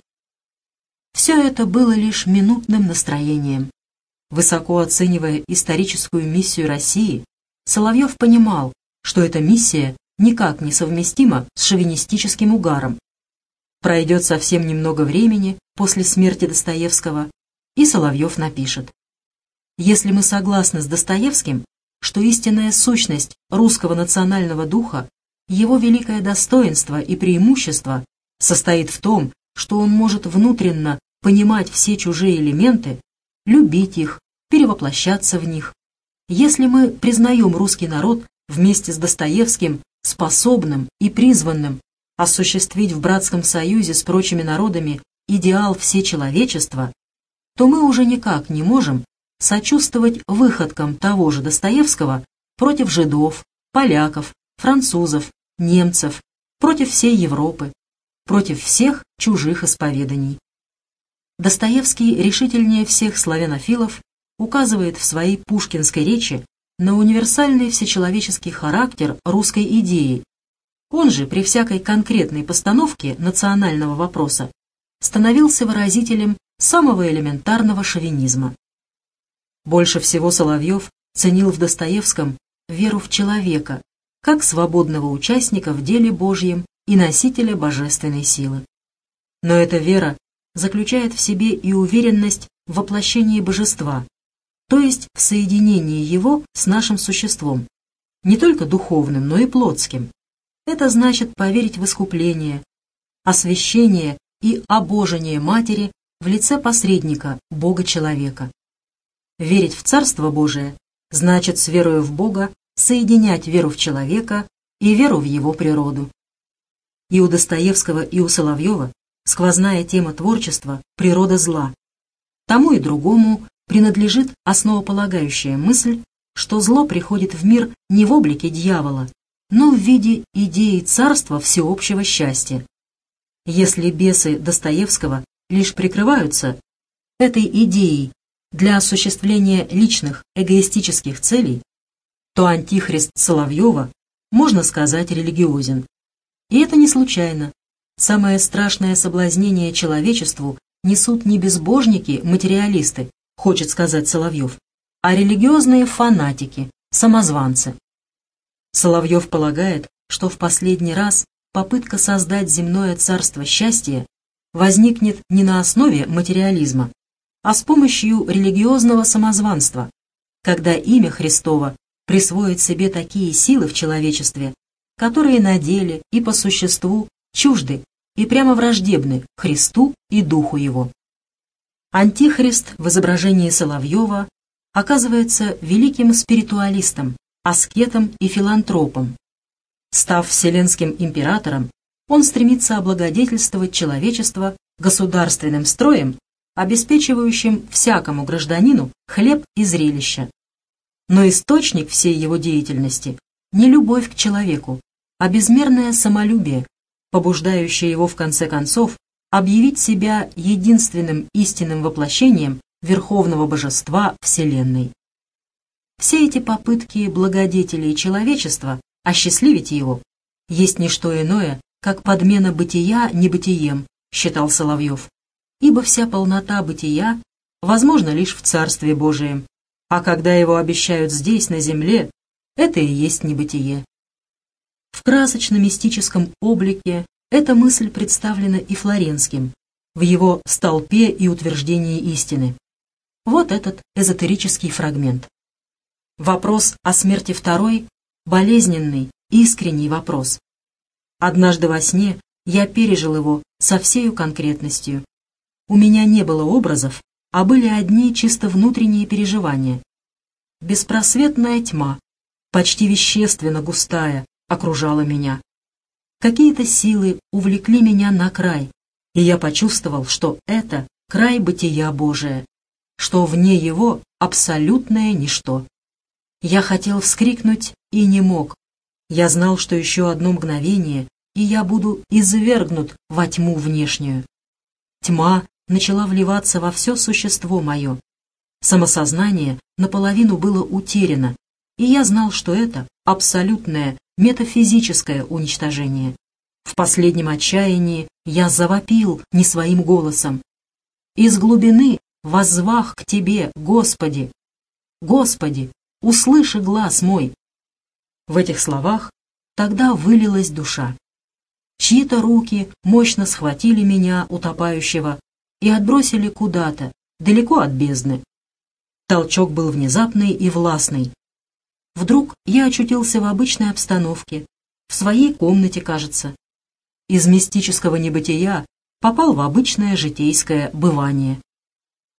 Все это было лишь минутным настроением. Высоко оценивая историческую миссию России, Соловьев понимал, что эта миссия никак не совместима с шовинистическим угаром. Пройдет совсем немного времени после смерти Достоевского, и Соловьев напишет. Если мы согласны с Достоевским, что истинная сущность русского национального духа, его великое достоинство и преимущество состоит в том, что он может внутренно понимать все чужие элементы, любить их, перевоплощаться в них, если мы признаем русский народ вместе с Достоевским способным и призванным осуществить в братском союзе с прочими народами идеал всечеловечества, то мы уже никак не можем сочувствовать выходкам того же Достоевского против жидов, поляков, французов, немцев, против всей Европы, против всех чужих исповеданий. Достоевский решительнее всех славянофилов указывает в своей пушкинской речи на универсальный всечеловеческий характер русской идеи. Он же при всякой конкретной постановке национального вопроса становился выразителем самого элементарного шовинизма. Больше всего Соловьев ценил в Достоевском веру в человека, как свободного участника в деле Божьем и носителя божественной силы. Но эта вера заключает в себе и уверенность в воплощении божества, то есть в соединении его с нашим существом, не только духовным, но и плотским. Это значит поверить в искупление, освящение и обожение Матери в лице посредника, Бога-человека. Верить в Царство Божие значит с верою в Бога соединять веру в человека и веру в его природу. И у Достоевского, и у Соловьева сквозная тема творчества «природа зла». Тому и другому принадлежит основополагающая мысль, что зло приходит в мир не в облике дьявола, но в виде идеи царства всеобщего счастья. Если бесы Достоевского лишь прикрываются этой идеей для осуществления личных эгоистических целей, то антихрист Соловьева, можно сказать, религиозен. И это не случайно. Самое страшное соблазнение человечеству несут не безбожники, материалисты, хочет сказать Соловьев, а религиозные фанатики, самозванцы. Соловьев полагает, что в последний раз попытка создать земное царство счастья возникнет не на основе материализма, а с помощью религиозного самозванства, когда имя Христово присвоит себе такие силы в человечестве, которые на деле и по существу чужды и прямо враждебны Христу и Духу Его. Антихрист в изображении Соловьева оказывается великим спиритуалистом, аскетом и филантропом. Став вселенским императором, он стремится облагодетельствовать человечество государственным строем, обеспечивающим всякому гражданину хлеб и зрелище. Но источник всей его деятельности не любовь к человеку, а безмерное самолюбие, побуждающее его в конце концов объявить себя единственным истинным воплощением Верховного Божества Вселенной. Все эти попытки благодетелей человечества осчастливить его есть не что иное, как подмена бытия небытием, считал Соловьев, ибо вся полнота бытия возможна лишь в Царстве Божием, а когда его обещают здесь, на земле, это и есть небытие. В красочно-мистическом облике эта мысль представлена и Флоренским, в его «Столпе и утверждении истины». Вот этот эзотерический фрагмент. Вопрос о смерти второй – болезненный, искренний вопрос. Однажды во сне я пережил его со всею конкретностью. У меня не было образов, а были одни чисто внутренние переживания. Беспросветная тьма, почти вещественно густая, окружала меня. Какие-то силы увлекли меня на край, и я почувствовал, что это край бытия Божия, что вне его абсолютное ничто. Я хотел вскрикнуть и не мог. Я знал, что еще одно мгновение, и я буду извергнут во тьму внешнюю. Тьма начала вливаться во все существо мое. Самосознание наполовину было утеряно, и я знал, что это абсолютное метафизическое уничтожение. В последнем отчаянии я завопил не своим голосом. Из глубины воззвах к Тебе, Господи! Господи, услыши глаз мой! В этих словах тогда вылилась душа. Чьи-то руки мощно схватили меня, утопающего, и отбросили куда-то, далеко от бездны. Толчок был внезапный и властный. Вдруг я очутился в обычной обстановке, в своей комнате, кажется. Из мистического небытия попал в обычное житейское бывание.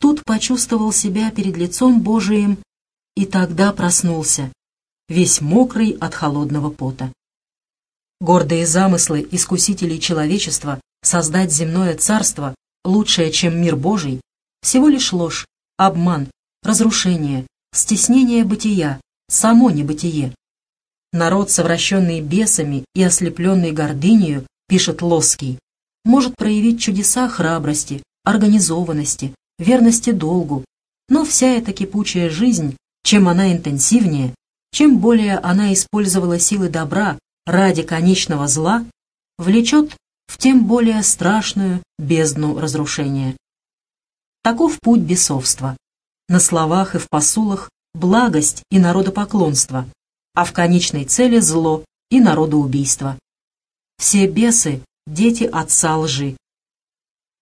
Тут почувствовал себя перед лицом Божиим и тогда проснулся, весь мокрый от холодного пота. Гордые замыслы искусителей человечества создать земное царство лучшее, чем мир Божий, всего лишь ложь, обман, разрушение, стеснение бытия, само небытие. Народ, совращенный бесами и ослепленный гордынею, пишет Лоский, может проявить чудеса храбрости, организованности, верности долгу, но вся эта кипучая жизнь, чем она интенсивнее, чем более она использовала силы добра ради конечного зла, влечет в тем более страшную бездну разрушения. Таков путь бесовства. На словах и в посулах благость и народопоклонство, а в конечной цели зло и народоубийство. Все бесы – дети отца лжи.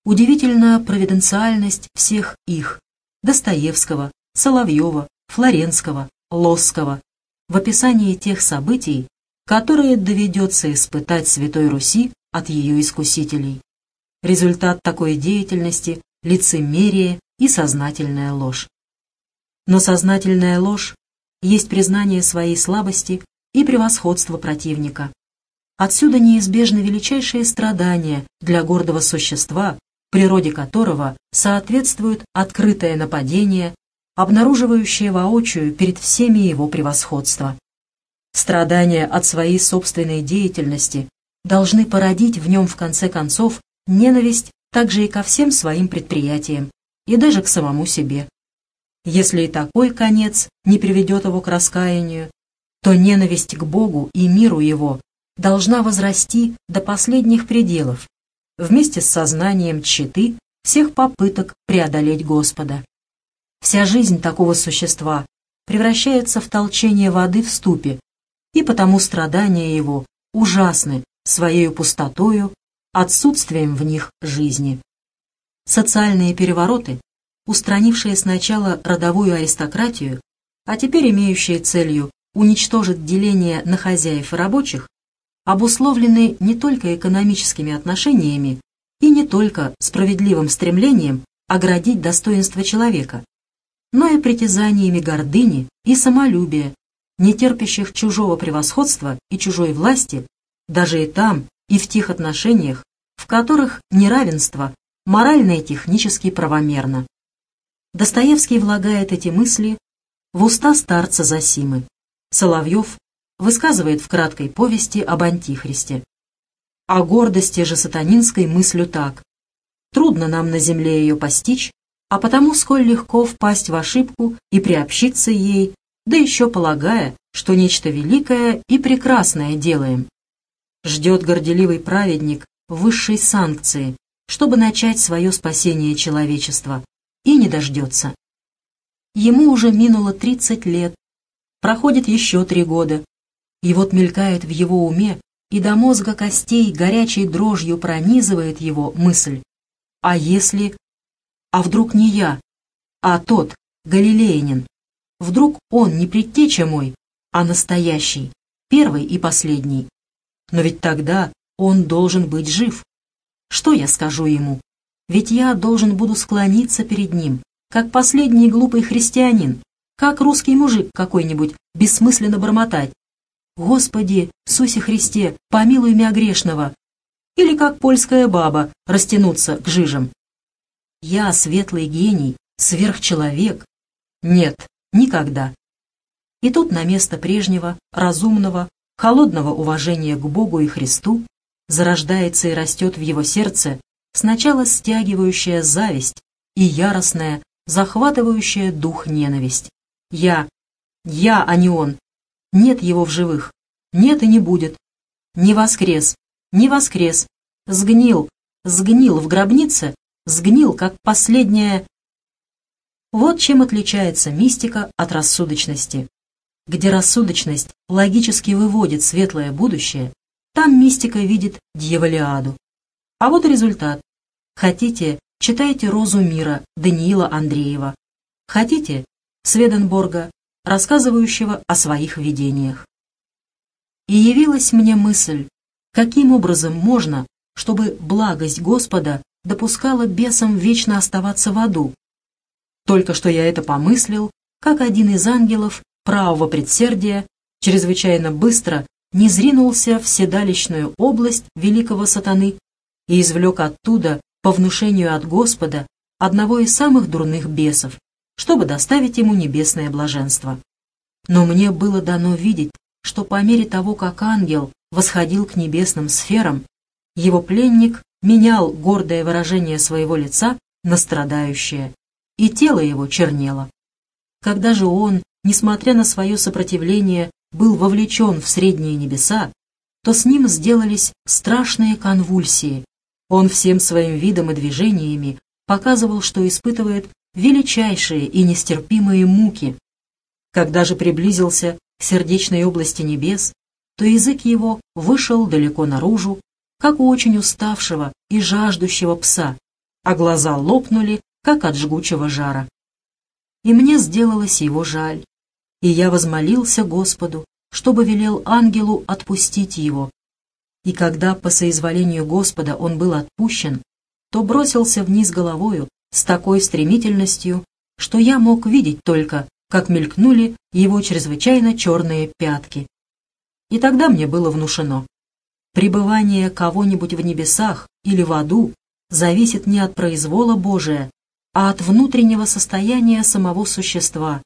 Удивительна провиденциальность всех их – Достоевского, Соловьева, Флоренского, Лосского в описании тех событий, которые доведется испытать Святой Руси от ее искусителей. Результат такой деятельности – лицемерие и сознательная ложь. Но сознательная ложь есть признание своей слабости и превосходства противника. Отсюда неизбежны величайшие страдания для гордого существа, природе которого соответствует открытое нападение, обнаруживающее воочию перед всеми его превосходство. Страдания от своей собственной деятельности должны породить в нем в конце концов ненависть также и ко всем своим предприятиям, и даже к самому себе. Если и такой конец не приведет его к раскаянию, то ненависть к Богу и миру его должна возрасти до последних пределов, вместе с сознанием тщеты всех попыток преодолеть Господа. Вся жизнь такого существа превращается в толчение воды в ступе, и потому страдания его ужасны своей пустотою, отсутствием в них жизни. Социальные перевороты, устранившие сначала родовую аристократию, а теперь имеющие целью уничтожить деление на хозяев и рабочих, обусловлены не только экономическими отношениями и не только справедливым стремлением оградить достоинство человека, но и притязаниями гордыни и самолюбия, не терпящих чужого превосходства и чужой власти, даже и там, и в тех отношениях, в которых неравенство морально и технически правомерно. Достоевский влагает эти мысли в уста старца Засимы. Соловьев высказывает в краткой повести об Антихристе. О гордости же сатанинской мыслю так. Трудно нам на земле ее постичь, а потому сколь легко впасть в ошибку и приобщиться ей, да еще полагая, что нечто великое и прекрасное делаем. Ждет горделивый праведник высшей санкции, чтобы начать свое спасение человечества, и не дождется. Ему уже минуло 30 лет, проходит еще три года, и вот мелькает в его уме, и до мозга костей горячей дрожью пронизывает его мысль. А если... А вдруг не я, а тот, галилеянин? Вдруг он не предтеча мой, а настоящий, первый и последний? Но ведь тогда он должен быть жив. Что я скажу ему? Ведь я должен буду склониться перед ним, как последний глупый христианин, как русский мужик какой-нибудь, бессмысленно бормотать. «Господи, Сусе Христе, помилуй меня грешного!» Или как польская баба растянуться к жижам. Я светлый гений, сверхчеловек. Нет, никогда. И тут на место прежнего, разумного, холодного уважения к Богу и Христу зарождается и растет в его сердце сначала стягивающая зависть и яростная, захватывающая дух ненависть. Я, я, а не он, нет его в живых. Нет и не будет. Не воскрес. Не воскрес. Сгнил. Сгнил в гробнице. Сгнил, как последняя... Вот чем отличается мистика от рассудочности. Где рассудочность логически выводит светлое будущее, там мистика видит дьяволиаду. А вот результат. Хотите, читайте «Розу мира» Даниила Андреева. Хотите, Сведенборга рассказывающего о своих видениях. И явилась мне мысль, каким образом можно, чтобы благость Господа допускала бесам вечно оставаться в аду. Только что я это помыслил, как один из ангелов правого предсердия чрезвычайно быстро не зринулся в седалищную область великого сатаны и извлек оттуда, по внушению от Господа, одного из самых дурных бесов, чтобы доставить ему небесное блаженство. Но мне было дано видеть, что по мере того, как ангел восходил к небесным сферам, его пленник менял гордое выражение своего лица на страдающее, и тело его чернело. Когда же он, несмотря на свое сопротивление, был вовлечен в средние небеса, то с ним сделались страшные конвульсии. Он всем своим видом и движениями показывал, что испытывает величайшие и нестерпимые муки. Когда же приблизился к сердечной области небес, то язык его вышел далеко наружу, как у очень уставшего и жаждущего пса, а глаза лопнули, как от жгучего жара. и мне сделалось его жаль. И я возмолился Господу, чтобы велел ангелу отпустить его. И когда по соизволению Господа он был отпущен, то бросился вниз головою с такой стремительностью, что я мог видеть только, как мелькнули его чрезвычайно черные пятки. И тогда мне было внушено. Пребывание кого-нибудь в небесах или в аду зависит не от произвола Божия, а от внутреннего состояния самого существа,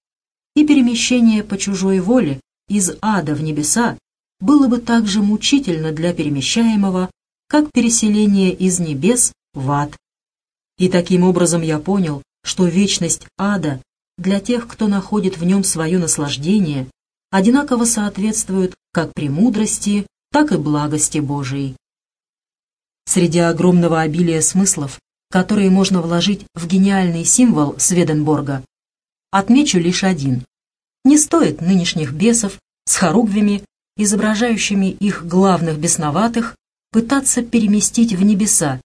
и перемещение по чужой воле из ада в небеса было бы так же мучительно для перемещаемого, как переселение из небес в ад. И таким образом я понял, что вечность ада для тех, кто находит в нем свое наслаждение, одинаково соответствует как премудрости, так и благости Божией. Среди огромного обилия смыслов, которые можно вложить в гениальный символ Сведенборга, отмечу лишь один. Не стоит нынешних бесов с хоругвями, изображающими их главных бесноватых, пытаться переместить в небеса.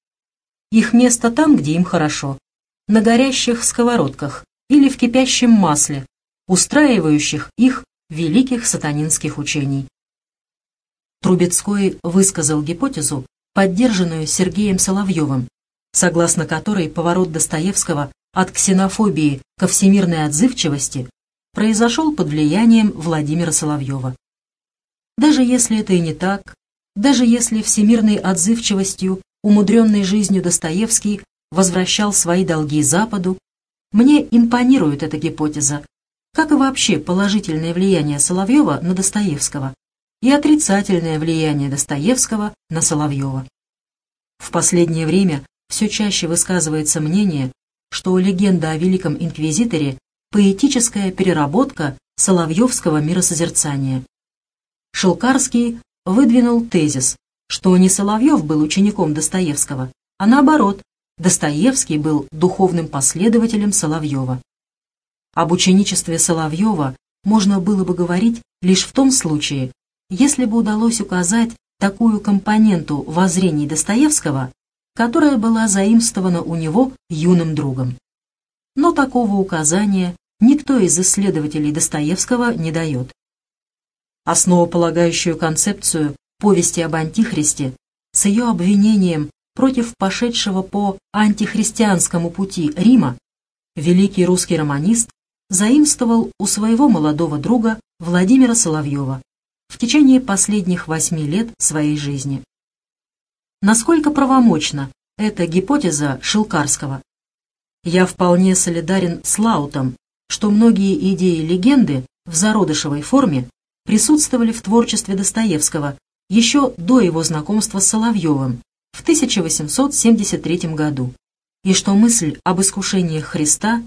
Их место там, где им хорошо, на горящих сковородках или в кипящем масле, устраивающих их великих сатанинских учений. Трубецкой высказал гипотезу, поддержанную Сергеем Соловьевым, согласно которой поворот Достоевского от ксенофобии ко всемирной отзывчивости произошел под влиянием Владимира Соловьева. Даже если это и не так, даже если всемирной отзывчивостью, умудренной жизнью Достоевский возвращал свои долги Западу, мне импонирует эта гипотеза, как и вообще положительное влияние Соловьева на Достоевского и отрицательное влияние Достоевского на Соловьева. В последнее время все чаще высказывается мнение, что легенда о Великом Инквизиторе – поэтическая переработка соловьевского миросозерцания. Шелкарский выдвинул тезис, что не Соловьев был учеником Достоевского, а наоборот, Достоевский был духовным последователем Соловьева. Об ученичестве Соловьева можно было бы говорить лишь в том случае, если бы удалось указать такую компоненту воззрений Достоевского, которая была заимствована у него юным другом. Но такого указания никто из исследователей Достоевского не дает. Основополагающую концепцию повести об Антихристе с ее обвинением против пошедшего по антихристианскому пути Рима великий русский романист заимствовал у своего молодого друга Владимира Соловьева в течение последних восьми лет своей жизни. Насколько правомочна эта гипотеза Шилкарского? Я вполне солидарен с Лаутом, что многие идеи легенды в зародышевой форме присутствовали в творчестве Достоевского еще до его знакомства с Соловьевым в 1873 году, и что мысль об искушениях Христа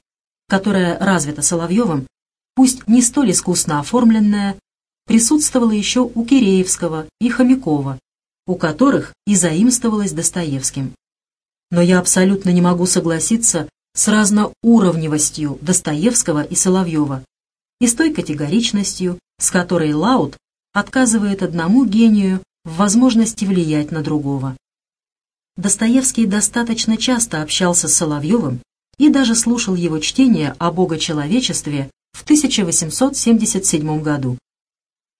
которая развита Соловьевым, пусть не столь искусно оформленная, присутствовала еще у Киреевского и Хомякова, у которых и заимствовалась Достоевским. Но я абсолютно не могу согласиться с разноуровневостью Достоевского и Соловьева и с той категоричностью, с которой Лаут отказывает одному гению в возможности влиять на другого. Достоевский достаточно часто общался с Соловьевым и даже слушал его чтение о богочеловечестве в 1877 году.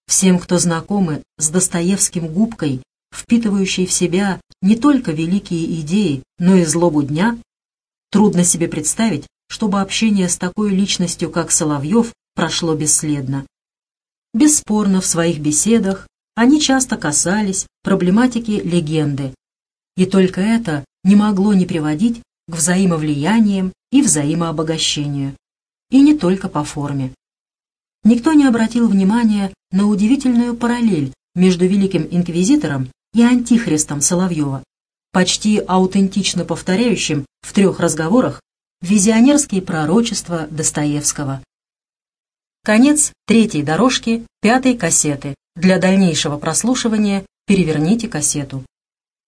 Всем, кто знакомы с Достоевским губкой, впитывающей в себя не только великие идеи, но и злобу дня, трудно себе представить, чтобы общение с такой личностью, как Соловьев, прошло бесследно. Бесспорно, в своих беседах они часто касались проблематики легенды, и только это не могло не приводить к взаимовлияниям и взаимообогащению. И не только по форме. Никто не обратил внимания на удивительную параллель между Великим Инквизитором и Антихристом Соловьева, почти аутентично повторяющим в трех разговорах визионерские пророчества Достоевского. Конец третьей дорожки пятой кассеты. Для дальнейшего прослушивания переверните кассету.